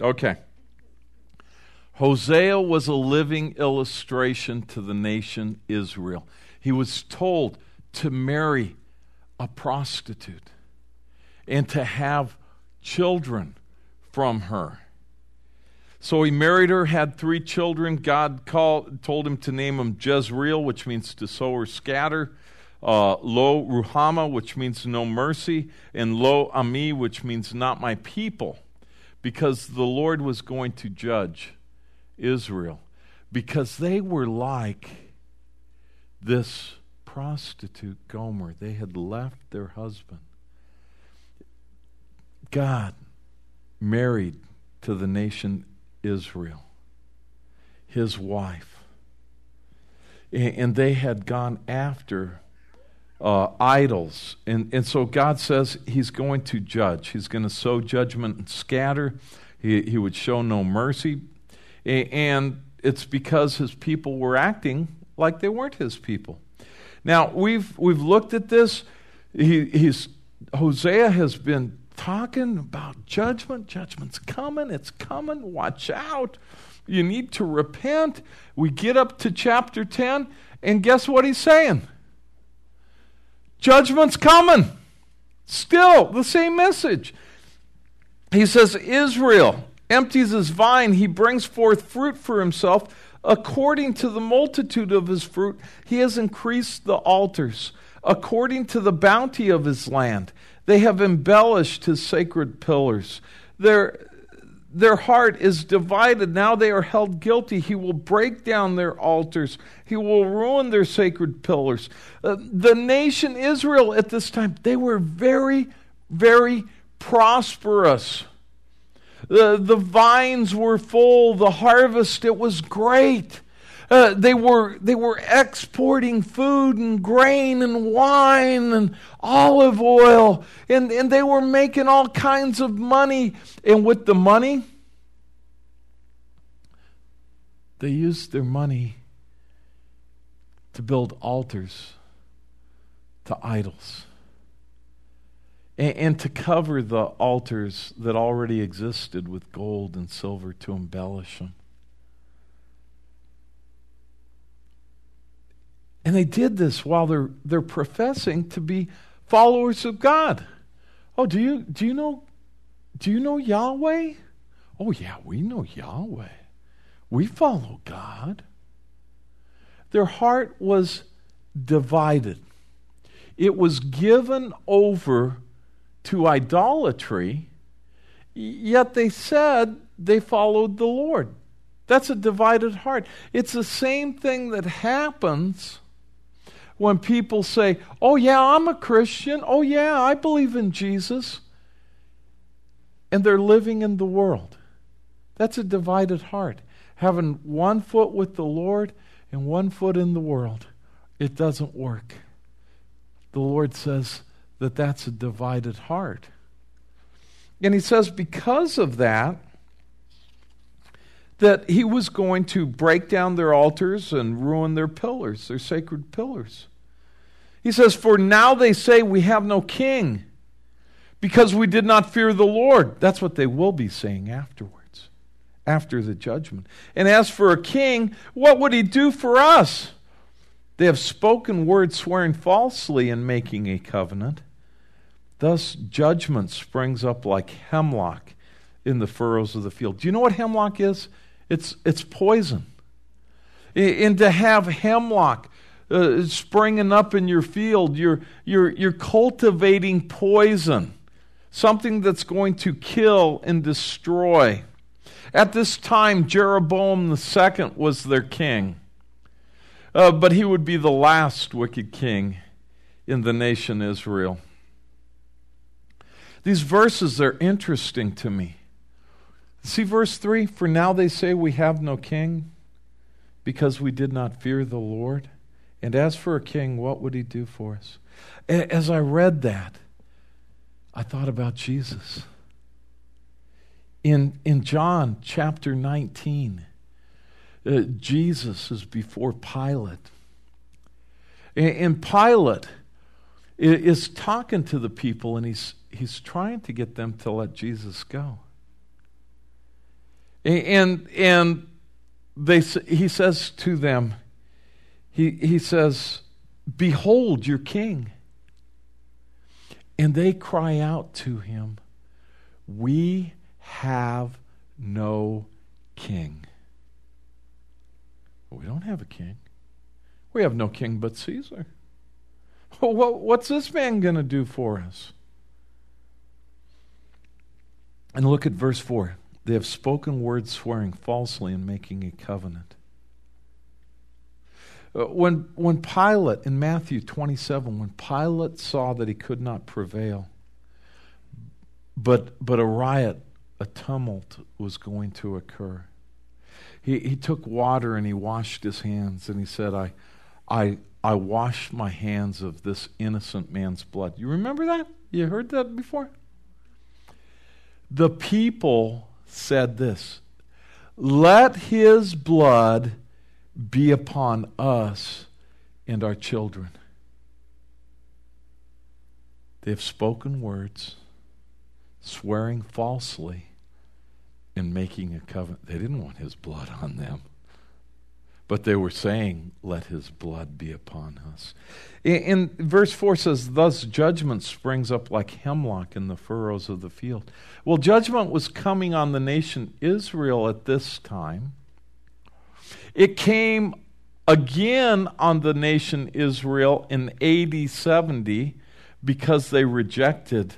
Okay. Hosea was a living illustration to the nation Israel. He was told to marry a prostitute and to have children from her. So he married her, had three children. God called, told him to name them Jezreel, which means to sow or scatter, uh, Lo Ruhamah, which means no mercy, and Lo Ami, which means not my people, because the Lord was going to judge Israel, because they were like this prostitute Gomer. They had left their husband. God married to the nation Israel, his wife. And they had gone after uh, idols. And, and so God says he's going to judge. He's going to sow judgment and scatter. He, he would show no mercy. And it's because his people were acting like they weren't his people. Now, we've, we've looked at this. He, he's, Hosea has been talking about judgment. Judgment's coming. It's coming. Watch out. You need to repent. We get up to chapter 10, and guess what he's saying? Judgment's coming. Still the same message. He says, Israel empties his vine, he brings forth fruit for himself. According to the multitude of his fruit, he has increased the altars. According to the bounty of his land, they have embellished his sacred pillars. Their, their heart is divided. Now they are held guilty. He will break down their altars, he will ruin their sacred pillars. Uh, the nation Israel at this time, they were very, very prosperous. The, the vines were full, the harvest, it was great. Uh, they were they were exporting food and grain and wine and olive oil and, and they were making all kinds of money. And with the money they used their money to build altars to idols and, and to cover the altars that already existed with gold and silver to embellish them And they did this while they're, they're professing to be followers of God. Oh, do you, do you know do you know Yahweh? Oh yeah, we know Yahweh. We follow God. Their heart was divided. It was given over to idolatry, yet they said they followed the Lord. That's a divided heart. It's the same thing that happens when people say, Oh, yeah, I'm a Christian. Oh, yeah, I believe in Jesus. And they're living in the world. That's a divided heart. Having one foot with the Lord and one foot in the world. It doesn't work. The Lord says that that's a divided heart. And He says, because of that, that he was going to break down their altars and ruin their pillars, their sacred pillars. He says, For now they say we have no king because we did not fear the Lord. That's what they will be saying afterwards, after the judgment. And as for a king, what would he do for us? They have spoken words swearing falsely in making a covenant. Thus, judgment springs up like hemlock in the furrows of the field. Do you know what hemlock is? It's, it's poison. And to have hemlock uh, springing up in your field, you're, you're, you're cultivating poison, something that's going to kill and destroy. At this time, Jeroboam II was their king, uh, but he would be the last wicked king in the nation Israel. These verses are interesting to me. See verse 3 For now they say we have no king because we did not fear the Lord. And as for a king, what would he do for us? As I read that, I thought about Jesus. In, in John chapter 19, uh, Jesus is before Pilate. And, Pilate is talking to the people, and he's, he's trying to get them to let Jesus go. And, and they, he says to them, he, he says, Behold your king. And they cry out to him, We have no king. We don't have a king. We have no king but Caesar. What's this man going to do for us? And look at verse 4. They have spoken words swearing falsely and making a covenant. Uh, when, when Pilate, in Matthew 27, when Pilate saw that he could not prevail, but, but a riot, a tumult was going to occur, he, he took water and he washed his hands and he said, I, I, I wash my hands of this innocent man's blood. You remember that? You heard that before? The people said this Let his blood be upon us and our children. They have spoken words, swearing falsely, and making a covenant. They didn't want his blood on them. But they were saying, Let his blood be upon us. In, verse 4 says, Thus judgment springs up like hemlock in the furrows of the field. Well, judgment was coming on the nation Israel at this time. It came again on the nation Israel in AD 70 because they rejected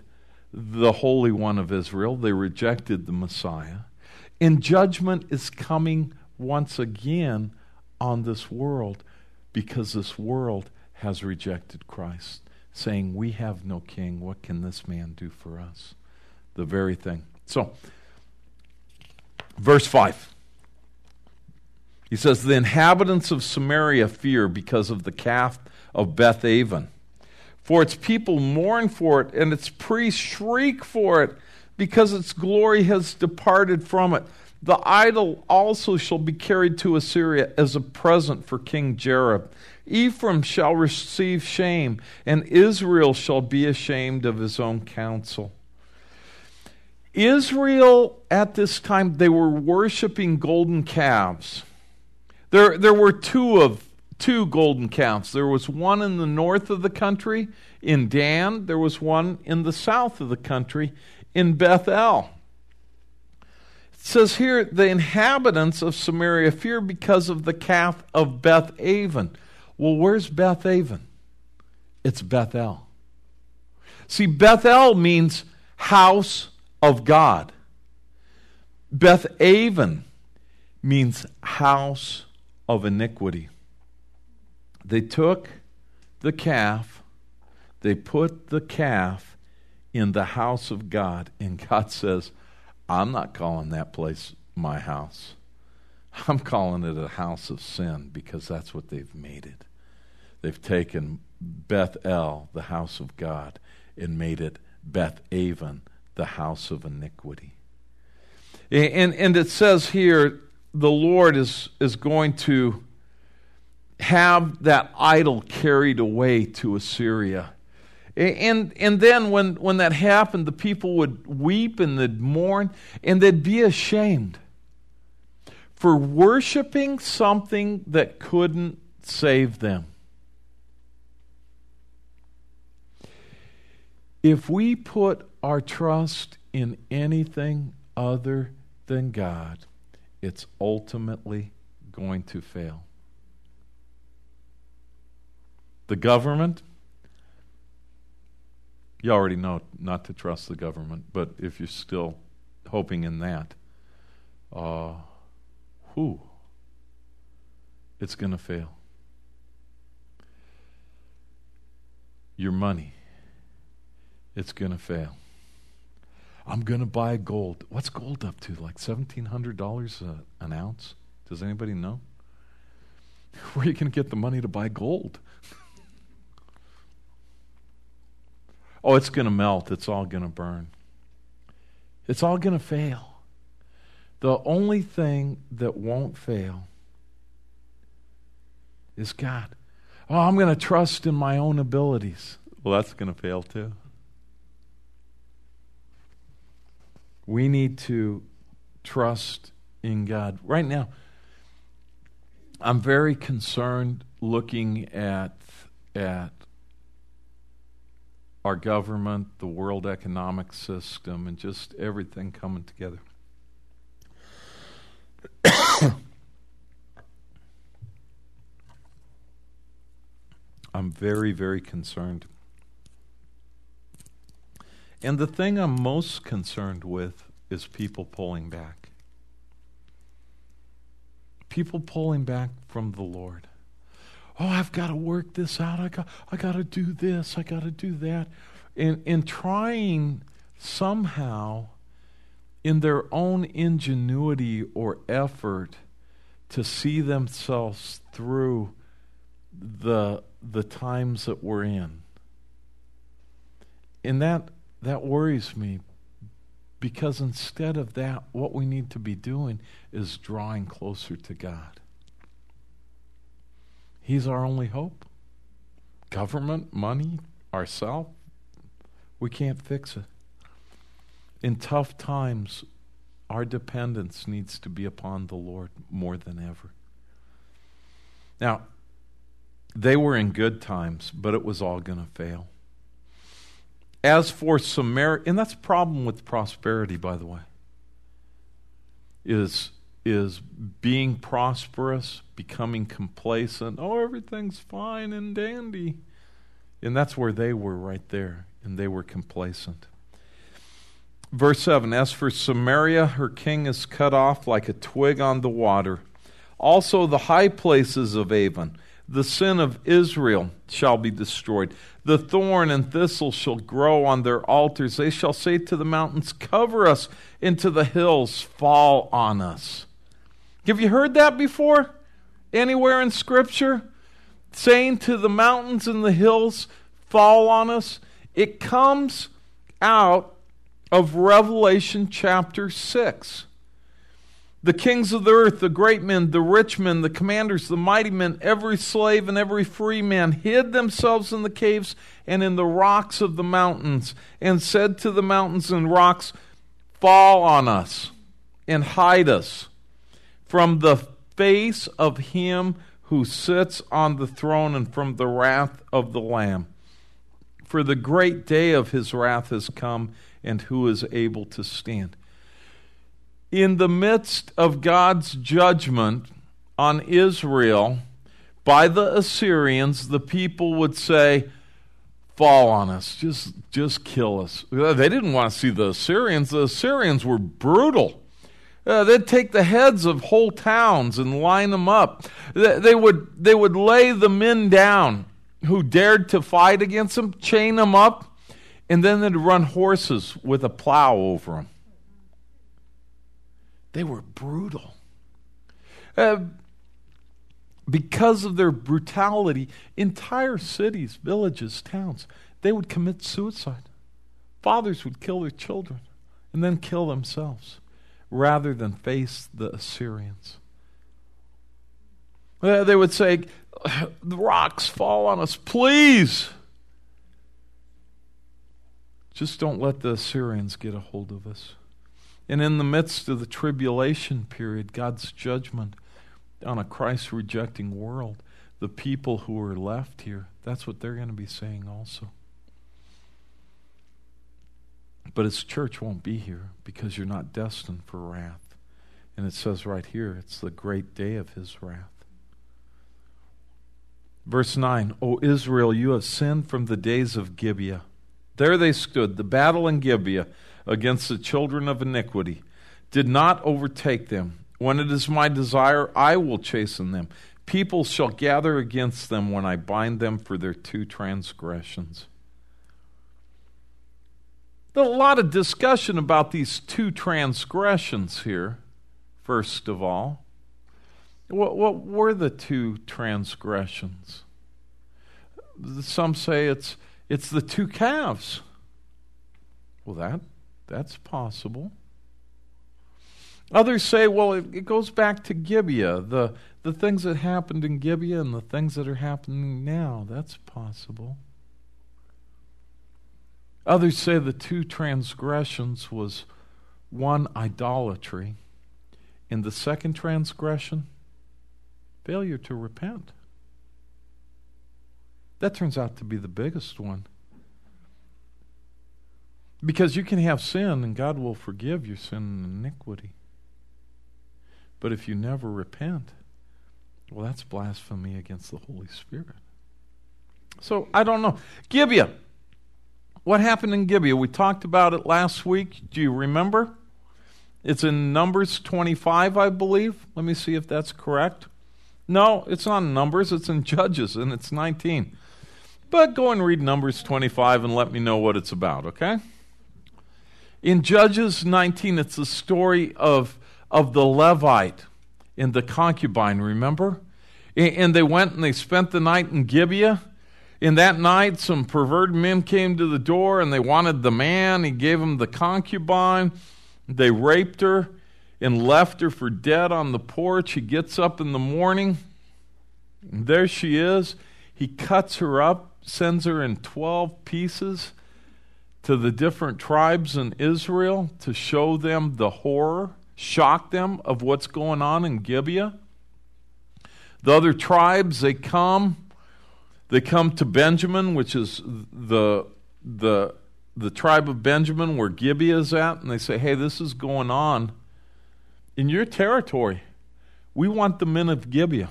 the Holy One of Israel, they rejected the Messiah. And judgment is coming once again on this world because this world has rejected Christ, saying, We have no king. What can this man do for us? The very thing. So, verse 5. He says, The inhabitants of Samaria fear because of the calf of Beth Aven. For its people mourn for it, and its priests shriek for it, because its glory has departed from it. The idol also shall be carried to Assyria as a present for King Jareb. Ephraim shall receive shame, and Israel shall be ashamed of his own counsel. Israel, at this time, they were worshiping golden calves. There, there were two of two golden calves. There was one in the north of the country in Dan. There was one in the south of the country in Bethel. It says here, the inhabitants of Samaria fear because of the calf of Beth Aven. Well, where's Beth Aven? It's Bethel. See, Bethel means house of God. Beth Aven means house of iniquity. They took the calf, they put the calf in the house of God, and God says, I'm not calling that place my house. I'm calling it a house of sin because that's what they've made it. They've taken Beth El, the house of God, and made it Beth Aven, the house of iniquity. And, and it says here the Lord is, is going to have that idol carried away to Assyria. And, and then when, when that happened, the people would weep and they'd mourn and they'd be ashamed for worshiping something that couldn't save them. If we put our trust in anything other than God, it's ultimately going to fail. The government, you already know not to trust the government, but if you're still hoping in that, uh, who? It's going to fail. Your money, it's going to fail. I'm going to buy gold. What's gold up to? Like $1,700 an ounce? Does anybody know? Where are you going to get the money to buy gold? oh, it's going to melt. It's all going to burn. It's all going to fail. The only thing that won't fail is God. Oh, I'm going to trust in my own abilities. Well, that's going to fail too. We need to trust in God. Right now, I'm very concerned looking at at our government, the world economic system, and just everything coming together. I'm very, very concerned. And the thing I'm most concerned with is people pulling back. People pulling back from the Lord. Oh, I've got to work this out. I got I got to do this. I got to do that. And and trying somehow in their own ingenuity or effort to see themselves through the the times that we're in. And that that worries me because instead of that, what we need to be doing is drawing closer to God. He's our only hope. Government, money, ourselves, we can't fix it. In tough times, our dependence needs to be upon the Lord more than ever. Now, they were in good times, but it was all going to fail. As for Samaria, and that's problem with prosperity, by the way, is, is being prosperous, becoming complacent. Oh, everything's fine and dandy. And that's where they were right there, and they were complacent. Verse 7 As for Samaria, her king is cut off like a twig on the water. Also, the high places of Aven the sin of Israel shall be destroyed. The thorn and thistle shall grow on their altars. They shall say to the mountains, Cover us, into the hills, fall on us. Have you heard that before? Anywhere in Scripture? Saying to the mountains and the hills, Fall on us? It comes out of Revelation chapter 6. The kings of the earth, the great men, the rich men, the commanders, the mighty men, every slave and every free man hid themselves in the caves and in the rocks of the mountains, and said to the mountains and rocks, Fall on us and hide us from the face of him who sits on the throne and from the wrath of the Lamb. For the great day of his wrath has come, and who is able to stand? In the midst of God's judgment on Israel by the Assyrians, the people would say, Fall on us, just, just kill us. They didn't want to see the Assyrians. The Assyrians were brutal. Uh, they'd take the heads of whole towns and line them up. They, they, would, they would lay the men down who dared to fight against them, chain them up, and then they'd run horses with a plow over them. They were brutal. Uh, because of their brutality, entire cities, villages, towns, they would commit suicide. Fathers would kill their children and then kill themselves rather than face the Assyrians. Uh, they would say, The rocks fall on us, please. Just don't let the Assyrians get a hold of us. And in the midst of the tribulation period, God's judgment on a Christ rejecting world, the people who are left here, that's what they're going to be saying also. But his church won't be here because you're not destined for wrath. And it says right here, it's the great day of his wrath. Verse 9, O Israel, you have sinned from the days of Gibeah. There they stood, the battle in Gibeah against the children of iniquity did not overtake them. When it is my desire, I will chasten them. People shall gather against them when I bind them for their two transgressions. There's a lot of discussion about these two transgressions here, first of all. What, what were the two transgressions? Some say it's, it's the two calves. Well, that that's possible. Others say, well, it, it, goes back to Gibeah, the, the things that happened in Gibeah and the things that are happening now. That's possible. Others say the two transgressions was one, idolatry, in the second transgression, failure to repent. That turns out to be the biggest one. Because you can have sin and God will forgive your sin and iniquity. But if you never repent, well, that's blasphemy against the Holy Spirit. So I don't know. Gibeah. What happened in Gibeah? We talked about it last week. Do you remember? It's in Numbers 25, I believe. Let me see if that's correct. No, it's not in Numbers, it's in Judges, and it's 19. But go and read Numbers 25 and let me know what it's about, okay? In Judges 19, it's the story of, of the Levite and the concubine, remember? And they went and they spent the night in Gibeah. In that night, some perverted men came to the door and they wanted the man. He gave them the concubine. They raped her and left her for dead on the porch. He gets up in the morning, and there she is. He cuts her up, sends her in 12 pieces to the different tribes in Israel to show them the horror, shock them of what's going on in Gibeah. The other tribes, they come, they come to Benjamin, which is the the the tribe of Benjamin, where Gibeah is at, and they say, Hey, this is going on in your territory. We want the men of Gibeah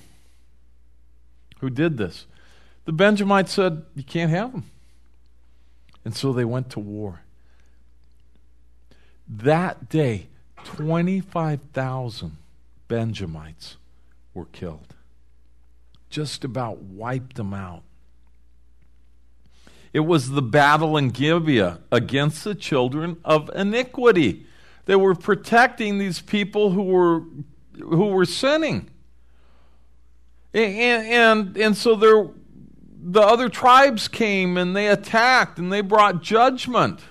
who did this. The Benjamites said, You can't have them. And so they went to war. That day, 25,000 Benjamites were killed. Just about wiped them out. It was the battle in Gibeah against the children of iniquity. They were protecting these people who were who were sinning. And, and, and so there, the other tribes came and they attacked and they brought judgment.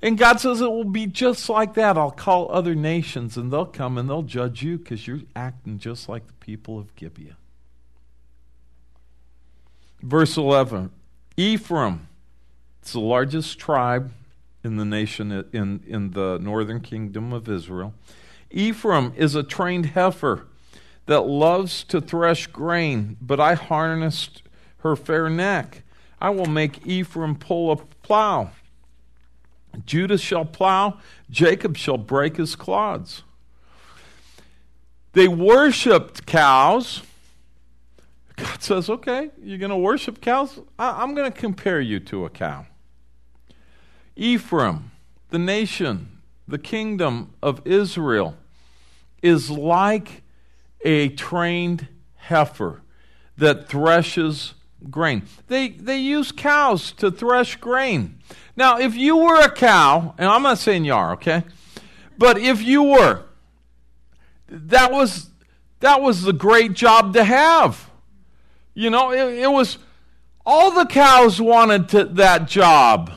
And God says it will be just like that. I'll call other nations and they'll come and they'll judge you because you're acting just like the people of Gibeah. Verse 11 Ephraim, it's the largest tribe in the nation, in, in the northern kingdom of Israel. Ephraim is a trained heifer that loves to thresh grain, but I harnessed her fair neck. I will make Ephraim pull a plow. Judah shall plow, Jacob shall break his clods. They worshiped cows God says, okay, you're going to worship cows? I- I'm going to compare you to a cow. Ephraim, the nation, the kingdom of Israel, is like a trained heifer that threshes grain. They, they use cows to thresh grain. Now, if you were a cow, and I'm not saying you are, okay? But if you were, that was, that was the great job to have. You know, it, it was all the cows wanted to, that job.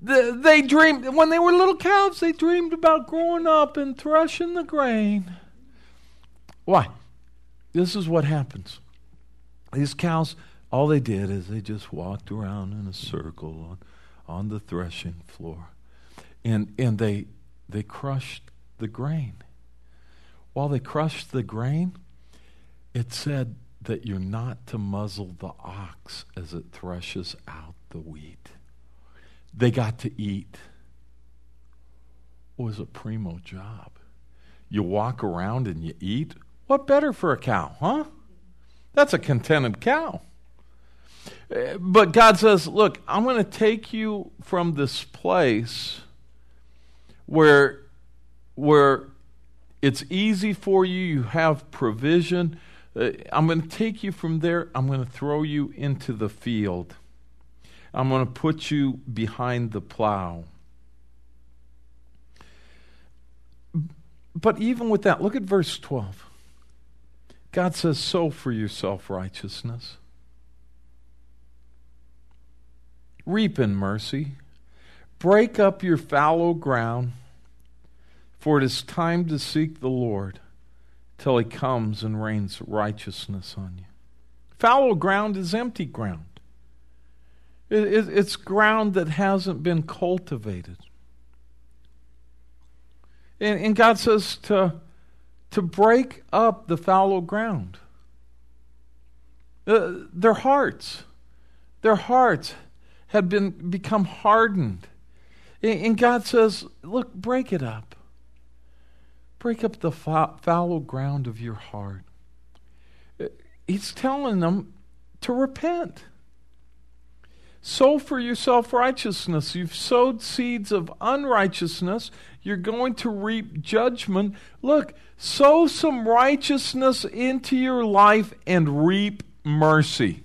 They, they dreamed, when they were little cows, they dreamed about growing up and threshing the grain. Why? This is what happens. These cows, all they did is they just walked around in a circle on, on the threshing floor. And, and they, they crushed the grain. While they crushed the grain, it said that you're not to muzzle the ox as it threshes out the wheat. They got to eat. It was a primo job. You walk around and you eat. What better for a cow, huh? That's a contented cow. But God says, Look, I'm going to take you from this place where, where it's easy for you, you have provision uh, I'm going to take you from there. I'm going to throw you into the field. I'm going to put you behind the plow. But even with that, look at verse 12. God says, Sow for your self righteousness, reap in mercy, break up your fallow ground, for it is time to seek the Lord till he comes and rains righteousness on you. Fallow ground is empty ground. it's ground that hasn't been cultivated. And, and God says to, to break up the fallow ground. Uh, their hearts, their hearts had been become hardened. And, God says, look, break it up. Break up the fa- fallow ground of your heart. Uh, he's telling them to repent. Sow for yourself righteousness. You've sowed seeds of unrighteousness. You're going to reap judgment. Look, sow some righteousness into your life and reap mercy.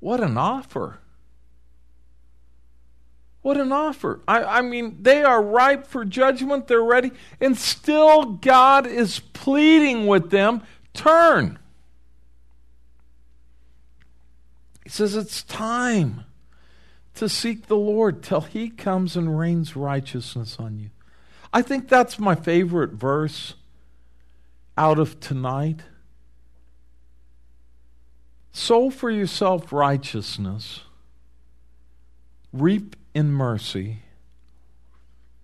What an offer! What an offer. I, I, mean, they are ripe for judgment, they're ready, and still God is pleading with them turn. He says it's time to seek the Lord till He comes and rains righteousness on you. I think that's my favorite verse out of tonight. Sow for yourself righteousness, reap in mercy,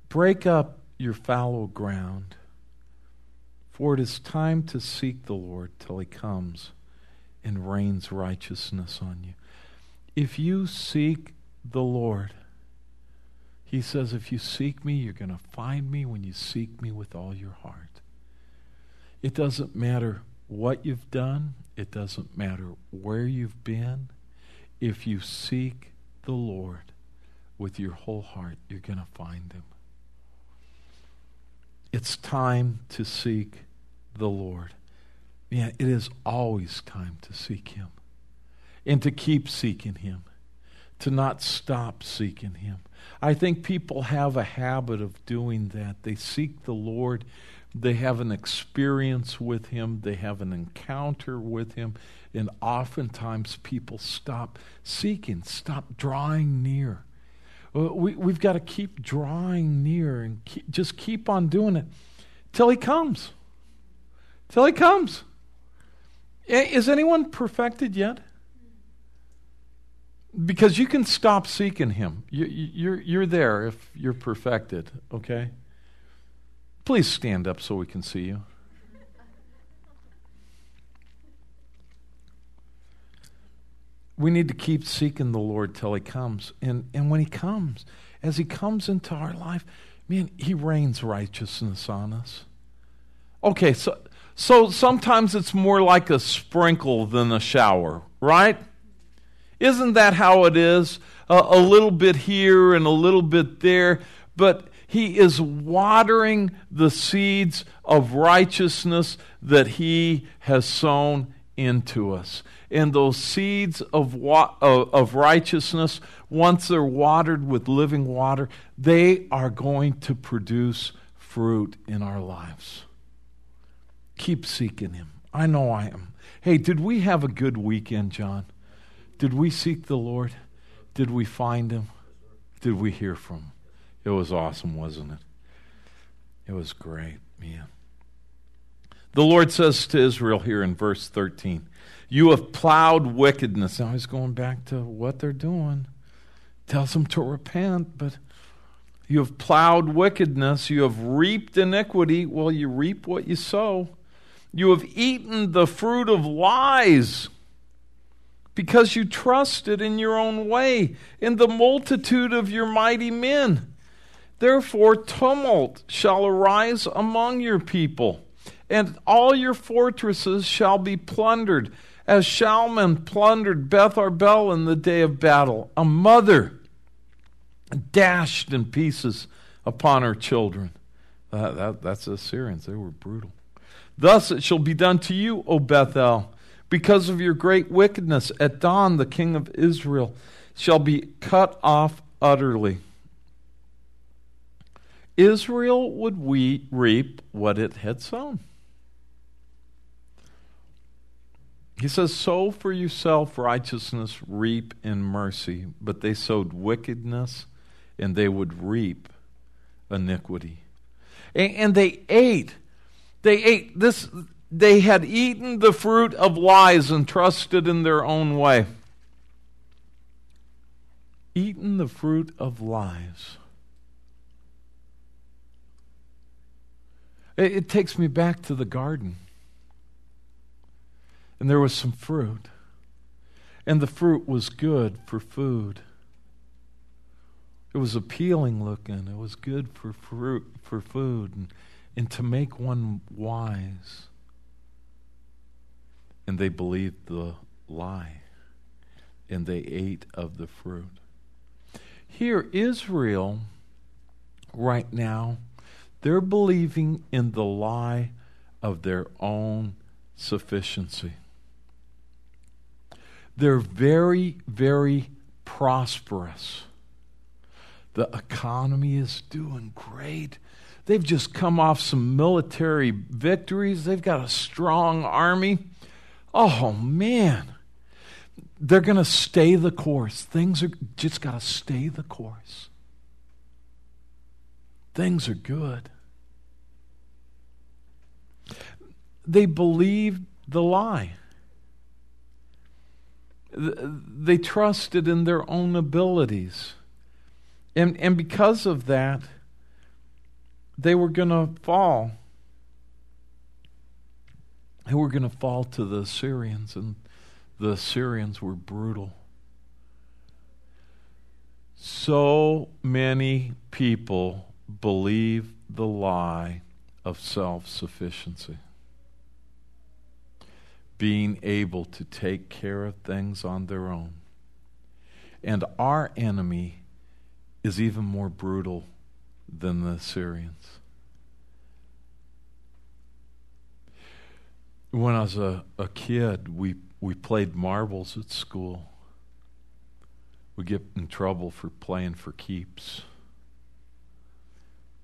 break up your fallow ground, for it is time to seek the Lord till He comes and rains righteousness on you. If you seek the Lord, he says, if you seek me, you're going to find me when you seek me with all your heart. It doesn't matter what you've done, it doesn't matter where you've been. If you seek the Lord with your whole heart, you're going to find him. It's time to seek the Lord. Man, it is always time to seek Him and to keep seeking Him, to not stop seeking Him. I think people have a habit of doing that. They seek the Lord, they have an experience with Him, they have an encounter with Him, and oftentimes people stop seeking, stop drawing near. Uh, we, we've got to keep drawing near and keep, just keep on doing it till He comes. Till He comes. Is anyone perfected yet? Because you can stop seeking Him. You, you're, you're there if you're perfected, okay? Please stand up so we can see you. We need to keep seeking the Lord till He comes. And, and when He comes, as He comes into our life, man, He rains righteousness on us. Okay, so so sometimes it's more like a sprinkle than a shower, right? Isn't that how it is? Uh, a little bit here and a little bit there, but he is watering the seeds of righteousness that he has sown into us. And those seeds of, wa- of righteousness, once they're watered with living water, they are going to produce fruit in our lives. Keep seeking Him. I know I am. Hey, did we have a good weekend, John? Did we seek the Lord? Did we find Him? Did we hear from Him? It was awesome, wasn't it? It was great, man. The Lord says to Israel here in verse 13, You have plowed wickedness. Now he's going back to what they're doing. Tells them to repent, but you have plowed wickedness. You have reaped iniquity. Well, you reap what you sow. You have eaten the fruit of lies because you trusted in your own way, in the multitude of your mighty men. Therefore, tumult shall arise among your people, and all your fortresses shall be plundered, as Shalman plundered Beth Arbel in the day of battle. A mother dashed in pieces upon her children. Uh, that, that's Assyrians, they were brutal. Thus it shall be done to you, O Bethel, because of your great wickedness. At dawn, the king of Israel shall be cut off utterly. Israel would we reap what it had sown. He says, Sow for yourself righteousness, reap in mercy. But they sowed wickedness, and they would reap iniquity. And, and they ate they ate this they had eaten the fruit of lies and trusted in their own way. Eaten the fruit of lies. It, it takes me back to the garden. And there was some fruit. And the fruit was good for food. It was appealing looking. It was good for fruit, for food and, and to make one wise. And they believed the lie. And they ate of the fruit. Here, Israel, right now, they're believing in the lie of their own sufficiency. They're very, very prosperous. The economy is doing great. They've just come off some military victories. They've got a strong army. Oh, man. They're going to stay the course. Things are just got to stay the course. Things are good. They believed the lie. They trusted in their own abilities. And, and because of that, they were going to fall. They were going to fall to the Assyrians, and the Assyrians were brutal. So many people believe the lie of self sufficiency. Being able to take care of things on their own. And our enemy is even more brutal than the Assyrians. When I was a, a kid, we, we played marbles at school. We get in trouble for playing for keeps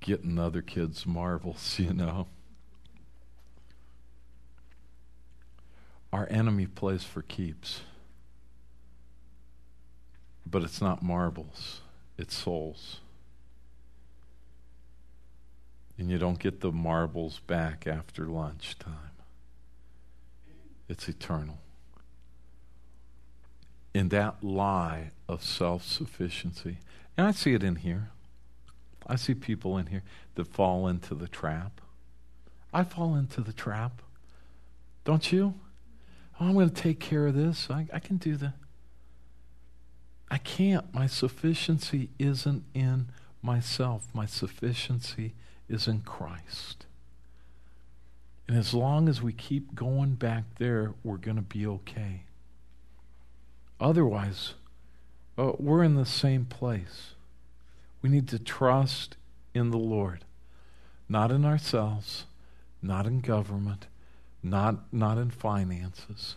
getting other kids' marbles, you know. Our enemy plays for keeps. But it's not marbles, it's souls. And you don't get the marbles back after lunchtime. It's eternal. In that lie of self sufficiency, and I see it in here. I see people in here that fall into the trap. I fall into the trap. Don't you? Oh, I'm going to take care of this. I, I can do that. I can't. My sufficiency isn't in myself, my sufficiency is in Christ. And as long as we keep going back there, we're going to be okay. Otherwise, uh, we're in the same place. We need to trust in the Lord, not in ourselves, not in government, not, not in finances.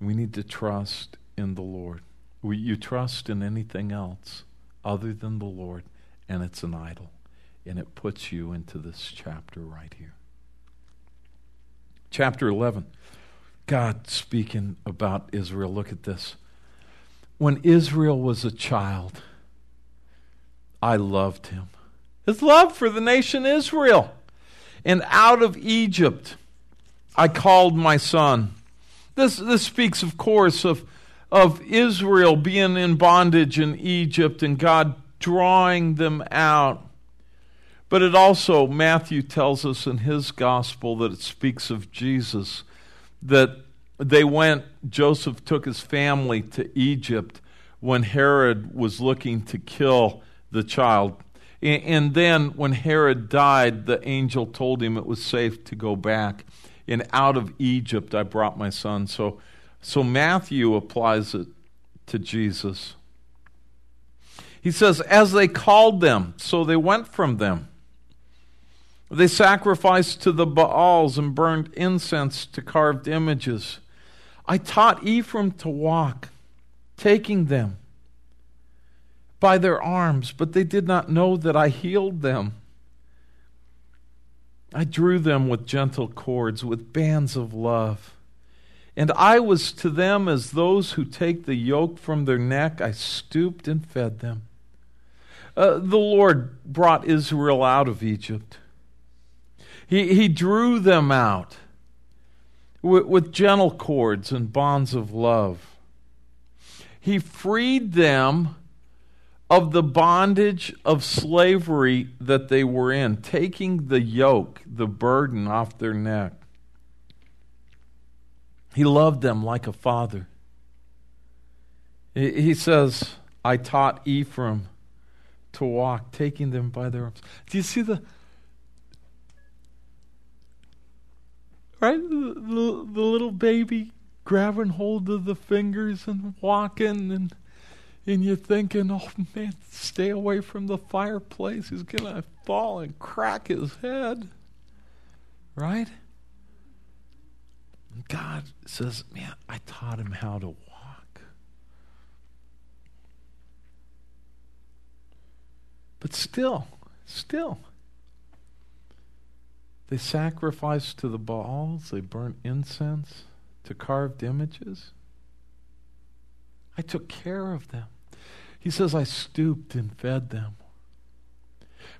We need to trust in the Lord. We, you trust in anything else other than the Lord, and it's an idol. And it puts you into this chapter right here. Chapter 11. God speaking about Israel. Look at this. When Israel was a child, I loved him. His love for the nation Israel. And out of Egypt I called my son. This, this speaks, of course, of, of Israel being in bondage in Egypt and God drawing them out. But it also, Matthew tells us in his gospel that it speaks of Jesus, that they went, Joseph took his family to Egypt when Herod was looking to kill the child. And then when Herod died, the angel told him it was safe to go back. And out of Egypt I brought my son. So, so Matthew applies it to Jesus. He says, As they called them, so they went from them. They sacrificed to the Baals and burned incense to carved images. I taught Ephraim to walk, taking them by their arms, but they did not know that I healed them. I drew them with gentle cords, with bands of love. And I was to them as those who take the yoke from their neck. I stooped and fed them. Uh, the Lord brought Israel out of Egypt. He, he drew them out with, with gentle cords and bonds of love. He freed them of the bondage of slavery that they were in, taking the yoke, the burden off their neck. He loved them like a father. He says, I taught Ephraim to walk, taking them by their arms. Do you see the right the, the, little baby grabbing hold of the fingers and walking and and you're thinking, oh man, stay away from the fireplace. He's going to fall and crack his head. Right? And God says, man, I taught him how to walk. But still, still, they sacrificed to the Baals, they burnt incense to carved images. I took care of them. He says, I stooped and fed them.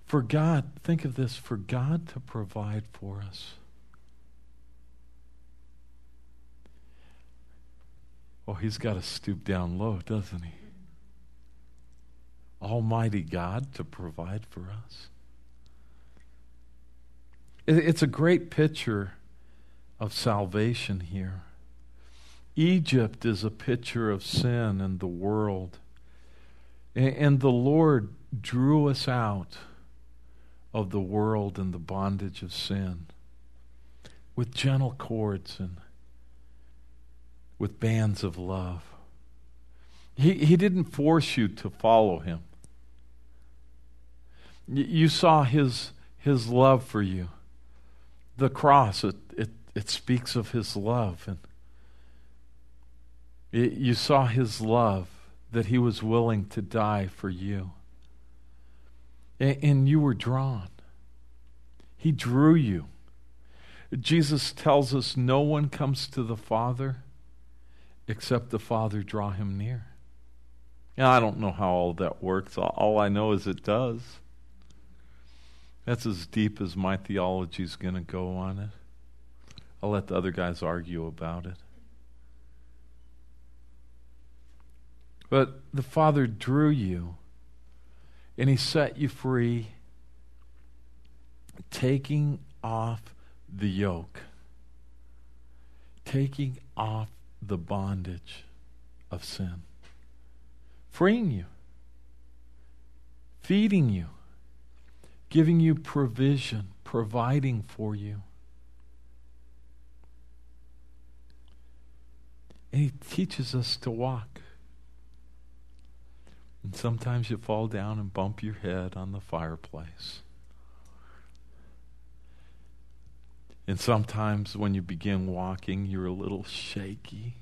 For God, think of this, for God to provide for us. Oh, he's got to stoop down low, doesn't he? Almighty God to provide for us. It's a great picture of salvation here. Egypt is a picture of sin and the world. And the Lord drew us out of the world and the bondage of sin with gentle cords and with bands of love. He, he didn't force you to follow him. You saw his, his love for you. The cross, it, it, it speaks of his love. And it, you saw his love that he was willing to die for you. And, and you were drawn. He drew you. Jesus tells us no one comes to the Father except the Father draw him near. Now, I don't know how all that works. All I know is it does. That's as deep as my theology is going to go on it. I'll let the other guys argue about it. But the Father drew you and He set you free, taking off the yoke, taking off the bondage of sin, freeing you, feeding you, giving you provision, providing for you. And He teaches us to walk. And sometimes you fall down and bump your head on the fireplace. And sometimes when you begin walking, you're a little shaky.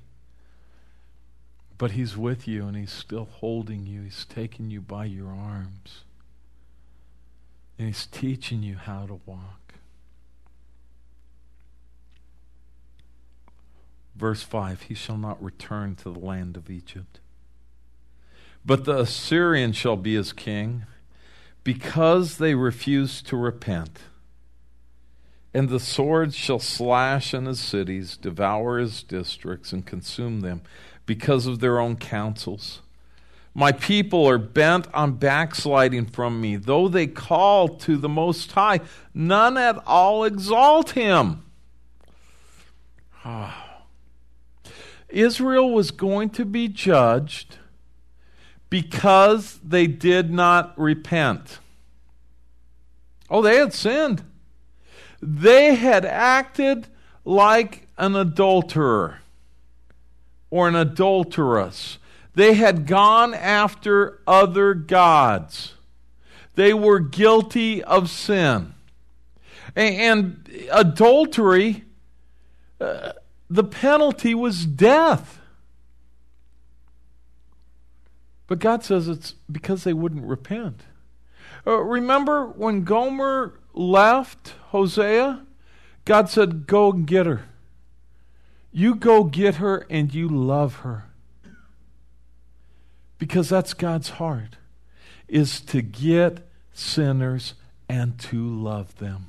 But He's with you and He's still holding you. He's taking you by your arms. And He's teaching you how to walk. Verse 5 He shall not return to the land of Egypt but the Assyrian shall be his king, because they refuse to repent. And the sword shall slash in his cities, devour his districts, and consume them because of their own counsels. My people are bent on backsliding from me. Though they call to the Most High, none at all exalt him. Ah. Israel was going to be judged because they did not repent. Oh, they had sinned. They had acted like an adulterer or an adulteress. They had gone after other gods. They were guilty of sin. And, adultery, uh, the penalty was death. But God says it's because they wouldn't repent. Uh, remember when Gomer left Hosea? God said, Go and get her. You go get her and you love her. Because that's God's heart, is to get sinners and to love them.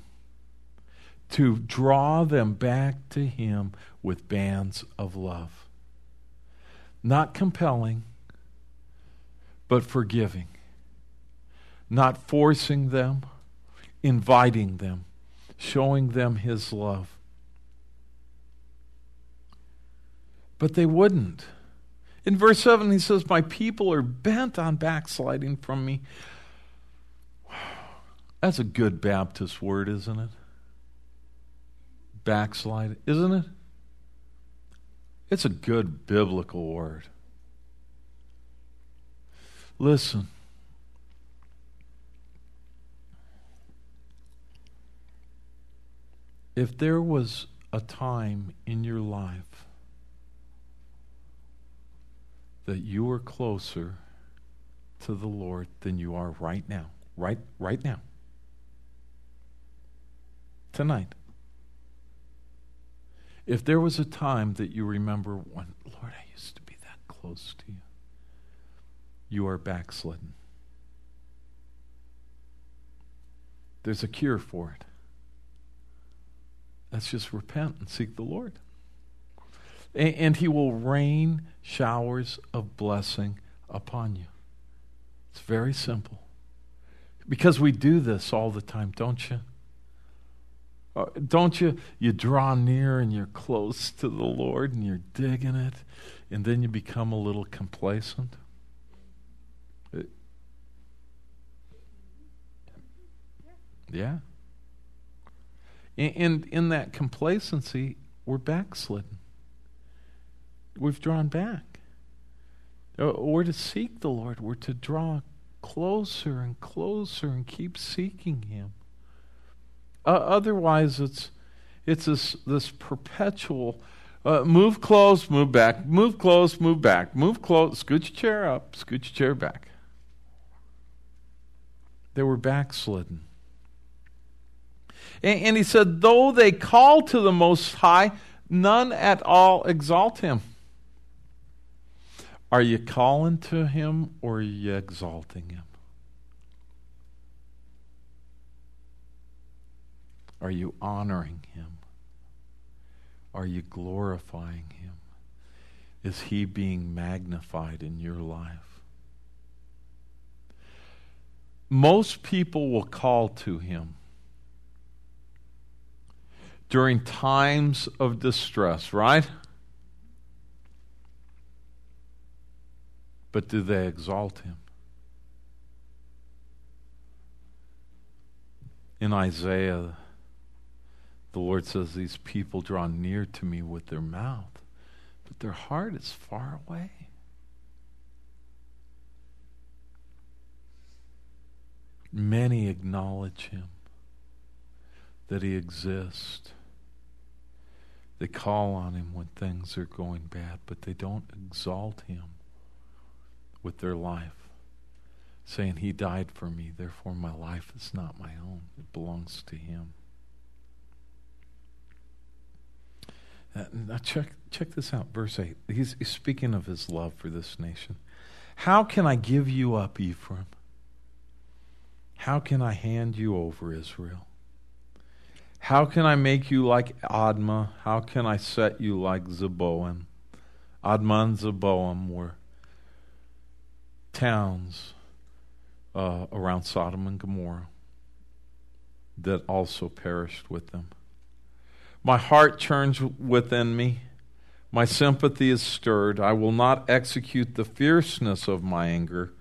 To draw them back to Him with bands of love. Not compelling, but forgiving. not forcing them, inviting them, showing them His love. But they wouldn't. In verse 7, he says, My people are bent on backsliding from me. That's a good Baptist word, isn't it? Backslide, isn't it? It's a good biblical word. Listen. If there was a time in your life that you are closer to the Lord than you are right now, right right now. Tonight. If there was a time that you remember when, Lord, I used to be that close to you, you are backslidden. There's a cure for it. Let's just repent and seek the Lord. And, He will rain showers of blessing upon you. It's very simple. Because we do this all the time, don't you? Uh, don't you? You draw near and you're close to the Lord and you're digging it, and then you become a little complacent. Uh, yeah. And in that complacency, we're backslidden. We've drawn back. Uh, we're to seek the Lord. We're to draw closer and closer and keep seeking Him. Uh, otherwise, it's it's this this perpetual uh, move close, move back, move close, move back, move close, scoot your chair up, scoot your chair back. They were backslidden. And, and he said, Though they call to the Most High, none at all exalt him. Are you calling to him or are you exalting him? Are you honoring him? Are you glorifying him? Is he being magnified in your life? Most people will call to him during times of distress, right? But do they exalt him? In Isaiah, the Lord says, These people draw near to me with their mouth, but their heart is far away. Many acknowledge him, that he exists. They call on him when things are going bad, but they don't exalt him with their life, saying, He died for me, therefore my life is not my own, it belongs to him. Uh, now check check this out, verse eight. He's, he's speaking of his love for this nation. How can I give you up, Ephraim? How can I hand you over, Israel? How can I make you like Admah? How can I set you like Zeboim? Admah and Zeboim were towns uh, around Sodom and Gomorrah that also perished with them. My heart churns within me. My sympathy is stirred. I will not execute the fierceness of my anger.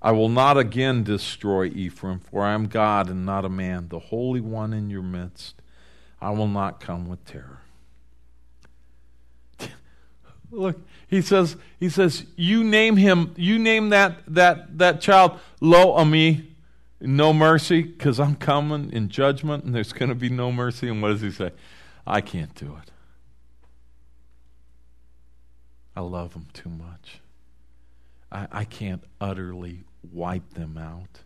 I will not again destroy Ephraim, for I am God and not a man, the Holy One in your midst. I will not come with terror. Look, he says, he says, you name him, you name that that that child Lo Ami, no mercy, because I'm coming in judgment and there's going to be no mercy. And what does he say? I can't do it. I love them too much. I, I can't utterly wipe them out.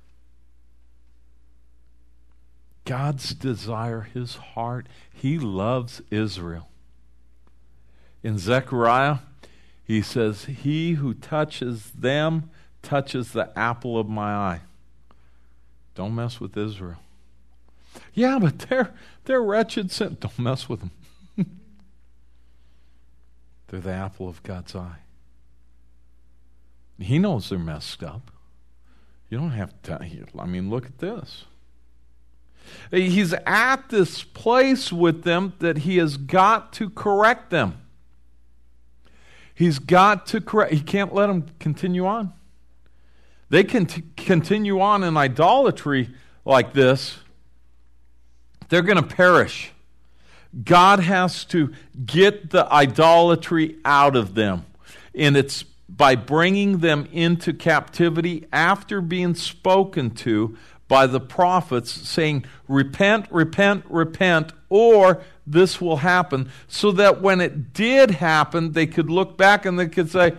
God's desire, his heart, he loves Israel. In Zechariah, he says, He who touches them touches the apple of my eye. Don't mess with Israel. Yeah, but they're they're wretched sin. Don't mess with them. they're the apple of God's eye. He knows they're messed up. You don't have to. I mean, look at this. He's at this place with them that he has got to correct them. He's got to correct. He can't let them continue on. They can t- continue on in idolatry like this, they're going to perish. God has to get the idolatry out of them. And it's by bringing them into captivity after being spoken to by the prophets, saying, Repent, repent, repent, or this will happen. So that when it did happen, they could look back and they could say,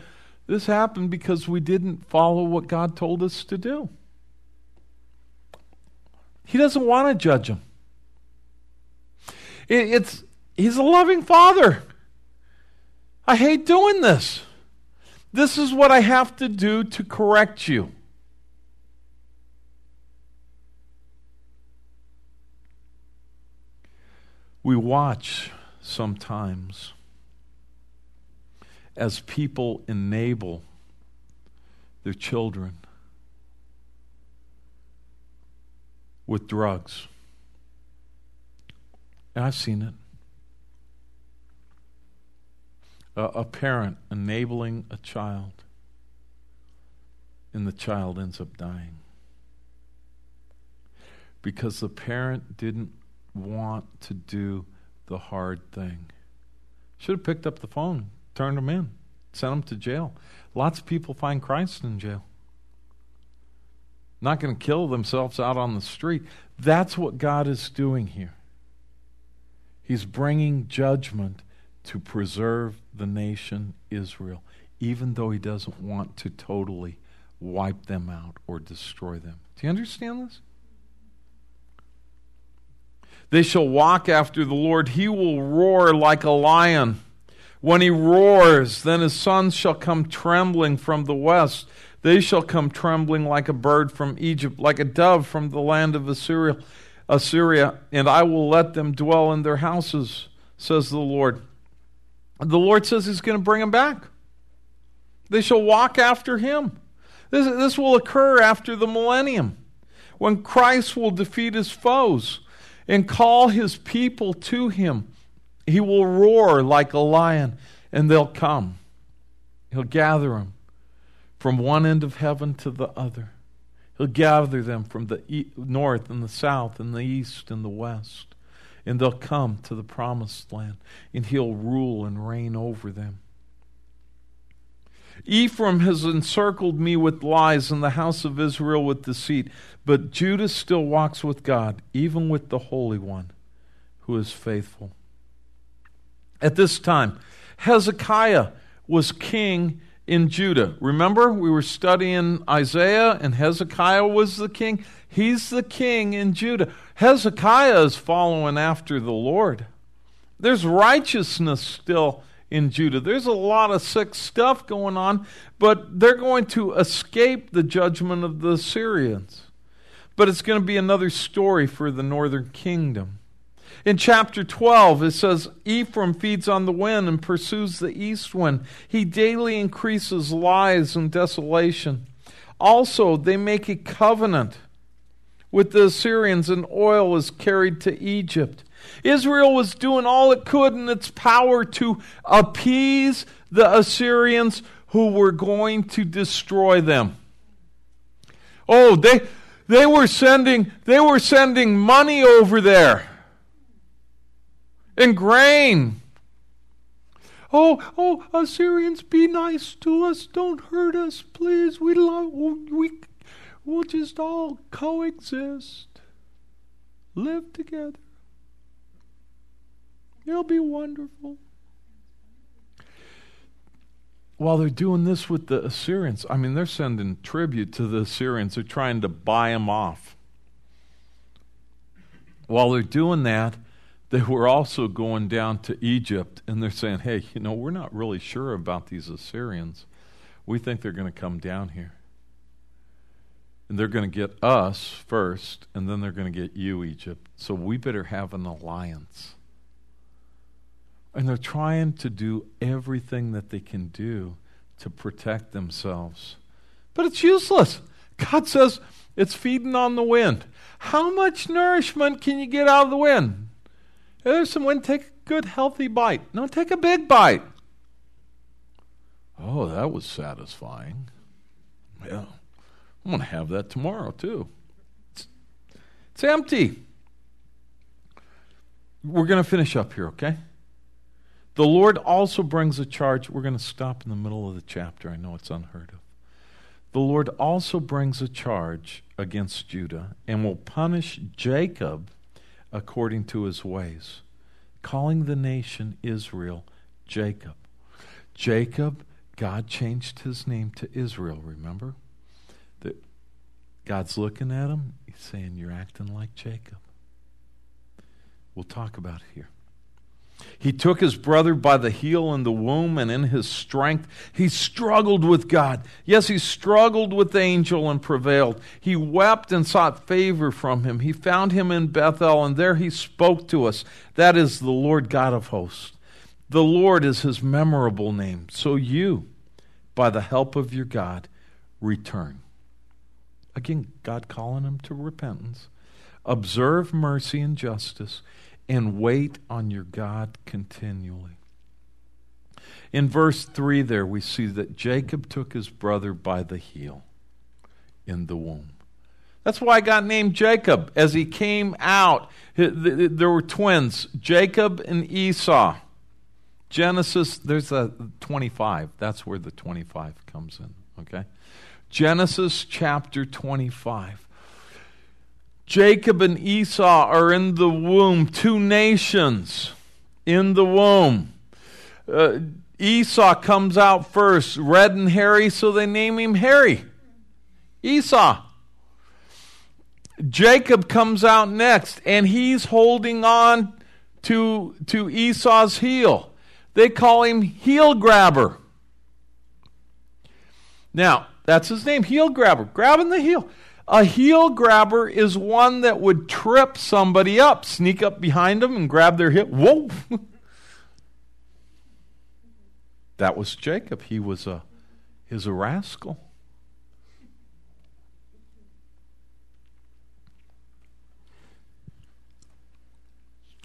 This happened because we didn't follow what God told us to do. He doesn't want to judge them. It's, he's a loving father. I hate doing this. This is what I have to do to correct you. We watch sometimes as people enable their children with drugs. And I've seen it. A, a parent enabling a child, and the child ends up dying. Because the parent didn't want to do the hard thing. Should have picked up the phone, turned them in, sent them to jail. Lots of people find Christ in jail. Not going to kill themselves out on the street. That's what God is doing here. He's bringing judgment to preserve the nation Israel, even though he doesn't want to totally wipe them out or destroy them. Do you understand this? They shall walk after the Lord. He will roar like a lion. When he roars, then his sons shall come trembling from the west. They shall come trembling like a bird from Egypt, like a dove from the land of Assyria. Assyria, and I will let them dwell in their houses, says the Lord. The Lord says He's going to bring them back. They shall walk after Him. This, this will occur after the millennium, when Christ will defeat His foes and call His people to Him. He will roar like a lion, and they'll come. He'll gather them from one end of heaven to the other. He'll gather them from the north and the south and the east and the west. And they'll come to the promised land. And he'll rule and reign over them. Ephraim has encircled me with lies, and the house of Israel with deceit. But Judah still walks with God, even with the Holy One, who is faithful. At this time, Hezekiah was king in Judah. Remember, we were studying Isaiah, and Hezekiah was the king. He's the king in Judah. Hezekiah is following after the Lord. There's righteousness still in Judah. There's a lot of sick stuff going on, but they're going to escape the judgment of the Assyrians. But it's going to be another story for the northern kingdom. In chapter 12, it says, Ephraim feeds on the wind and pursues the east wind. He daily increases lies and desolation. Also, they make a covenant with the Assyrians, and oil is carried to Egypt. Israel was doing all it could in its power to appease the Assyrians who were going to destroy them. Oh, they, they were sending they were sending money over there and grain. Oh, oh, Assyrians, be nice to us. Don't hurt us, please. We love, we, we'll just all coexist, live together. It'll be wonderful. While they're doing this with the Assyrians, I mean, they're sending tribute to the Assyrians. They're trying to buy them off. While they're doing that, they were also going down to Egypt and they're saying, hey, you know, we're not really sure about these Assyrians. We think they're going to come down here. And they're going to get us first, and then they're going to get you, Egypt. So we better have an alliance. And they're trying to do everything that they can do to protect themselves. But it's useless. God says it's feeding on the wind. How much nourishment can you get out of the wind? There's some wind. Take a good, healthy bite. No, take a big bite. Oh, that was satisfying. Yeah. I'm going to have that tomorrow, too. It's, it's empty. We're going to finish up here, okay? The Lord also brings a charge. We're going to stop in the middle of the chapter. I know it's unheard of. The Lord also brings a charge against Judah and will punish Jacob according to his ways, calling the nation Israel Jacob. Jacob, God changed his name to Israel, remember? That God's looking at him, he's saying, You're acting like Jacob. We'll talk about it here. He took his brother by the heel in the womb, and in his strength he struggled with God. Yes, he struggled with the angel and prevailed. He wept and sought favor from him. He found him in Bethel, and there he spoke to us. That is the Lord God of hosts. The Lord is his memorable name. So you, by the help of your God, return. Again, God calling him to repentance. Observe mercy and justice and wait on your God continually. In verse 3, there we see that Jacob took his brother by the heel in the womb. That's why I got named Jacob. As he came out, there were twins, Jacob and Esau. Genesis, there's a 25. That's where the 25 comes in, okay? Genesis chapter 25. Jacob and Esau are in the womb, two nations in the womb. Uh, Esau comes out first, red and hairy, so they name him Hairy. Esau. Jacob comes out next, and he's holding on to, to Esau's heel. They call him Heel Grabber. Now, that's his name, Heel Grabber, grabbing the heel. A heel grabber is one that would trip somebody up, sneak up behind them and grab their hip. Whoa! that was Jacob. He was a, he was a rascal.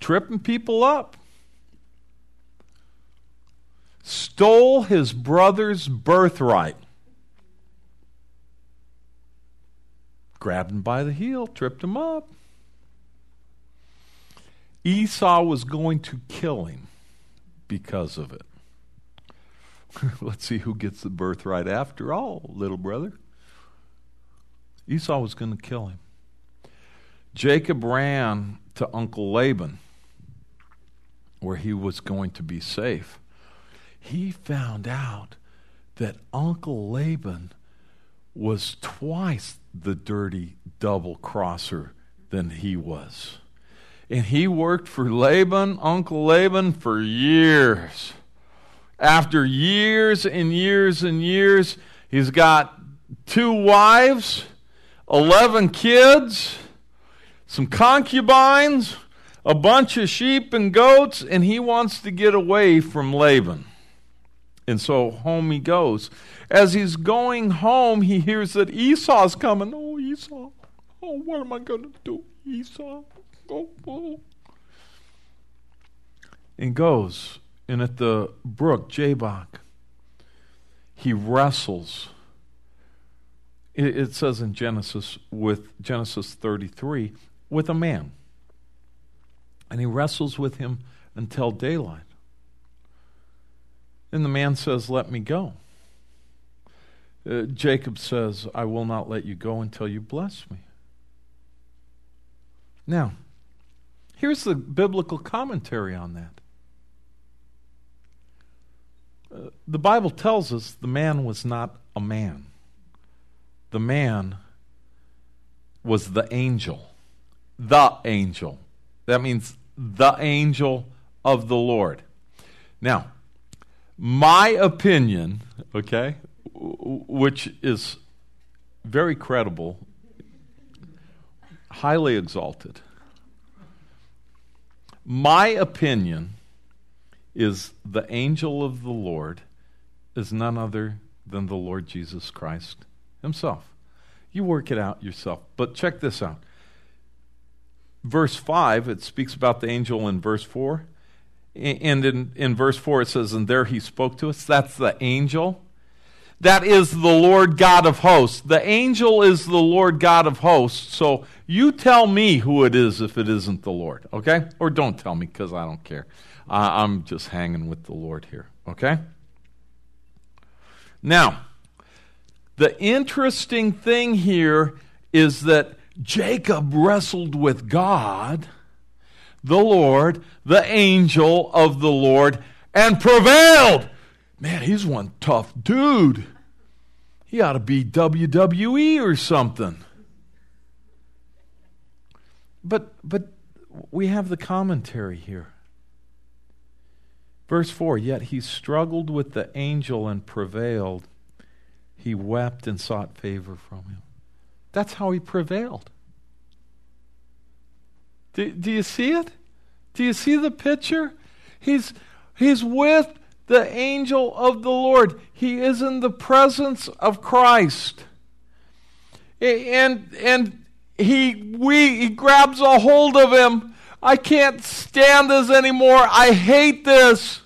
Tripping people up. Stole his brother's birthright. Grabbed him by the heel, tripped him up. Esau was going to kill him because of it. Let's see who gets the birthright after all, little brother. Esau was going to kill him. Jacob ran to Uncle Laban, where he was going to be safe. He found out that Uncle Laban was twice the dirty double crosser than he was. And he worked for Laban, Uncle Laban, for years. After years and years and years, he's got two wives, 11 kids, some concubines, a bunch of sheep and goats, and he wants to get away from Laban. And so home he goes. As he's going home, he hears that Esau's coming. Oh, Esau. Oh, what am I going to do? Esau. Oh, oh. And goes. And at the brook, Jabbok, he wrestles. It, it says in Genesis with Genesis 33 with a man. And he wrestles with him until daylight. And the man says, Let me go. Uh, Jacob says, I will not let you go until you bless me. Now, here's the biblical commentary on that. Uh, the Bible tells us the man was not a man, the man was the angel. The angel. That means the angel of the Lord. Now, my opinion, okay, which is very credible, highly exalted. My opinion is the angel of the Lord is none other than the Lord Jesus Christ himself. You work it out yourself. But check this out. Verse 5, it speaks about the angel in verse 4. And in, in verse 4, it says, And there he spoke to us. That's the angel. That is the Lord God of hosts. The angel is the Lord God of hosts. So you tell me who it is if it isn't the Lord, okay? Or don't tell me because I don't care. Uh, I'm just hanging with the Lord here, okay? Now, the interesting thing here is that Jacob wrestled with God, the Lord, the angel of the Lord, and prevailed. Man, he's one tough dude. He ought to be WWE or something. But but we have the commentary here. Verse 4 Yet he struggled with the angel and prevailed. He wept and sought favor from him. That's how he prevailed. Do, do you see it? Do you see the picture? He's, he's with the angel of the Lord. He is in the presence of Christ. And, and he, we, he grabs a hold of him. I can't stand this anymore. I hate this.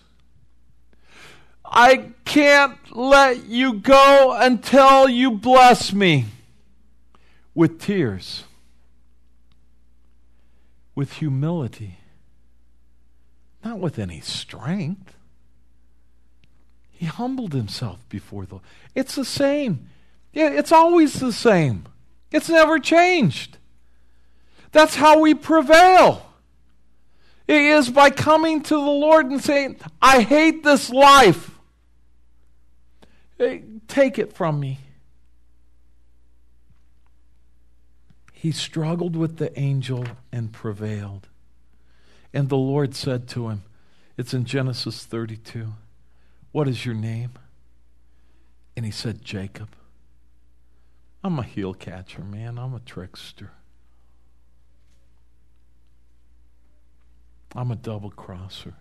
I can't let you go until you bless me with tears, with humility, not with any strength. He humbled himself before the It's the same. Yeah, it's always the same. It's never changed. That's how we prevail. It is by coming to the Lord and saying, I hate this life. Take it from me. He struggled with the angel and prevailed. And the Lord said to him, It's in Genesis 32. What is your name? And he said, Jacob. I'm a heel catcher, man. I'm a trickster. I'm a double crosser.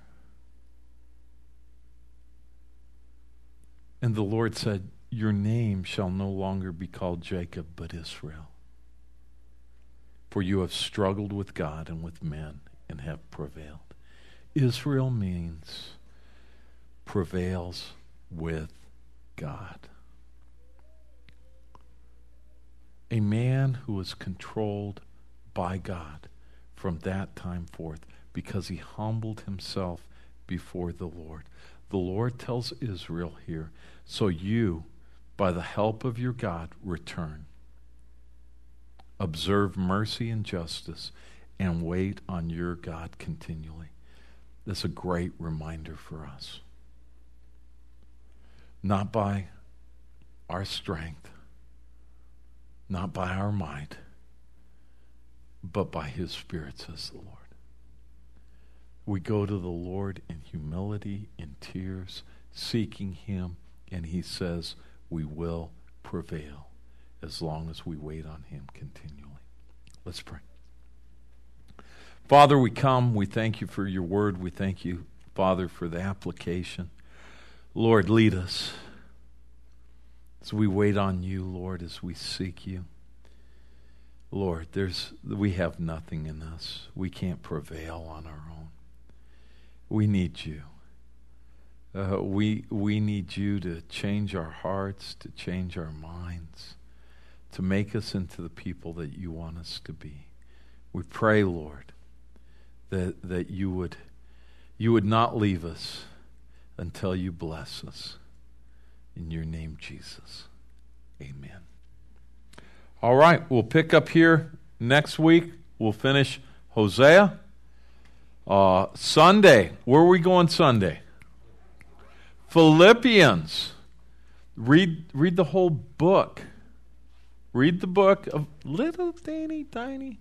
And the Lord said, Your name shall no longer be called Jacob, but Israel. For you have struggled with God and with men and have prevailed. Israel means prevails with God. A man who was controlled by God from that time forth because he humbled himself before the Lord. The Lord tells Israel here so you, by the help of your God, return. Observe mercy and justice and wait on your God continually. That's a great reminder for us. Not by our strength, not by our might, but by His Spirit, says the Lord. We go to the Lord in humility, in tears, seeking Him and he says, We will prevail as long as we wait on him continually. Let's pray. Father, we come. We thank you for your word. We thank you, Father, for the application. Lord, lead us as we wait on you, Lord, as we seek you. Lord, there's we have nothing in us. We can't prevail on our own. We need you. Uh, we, we need you to change our hearts, to change our minds, to make us into the people that you want us to be. We pray, Lord, that, that you, would, you would not leave us until you bless us. In your name, Jesus. Amen. All right, we'll pick up here next week. We'll finish Hosea. Uh, Sunday, where are we going Sunday? Philippians. Read, read the whole book. Read the book of little tiny, tiny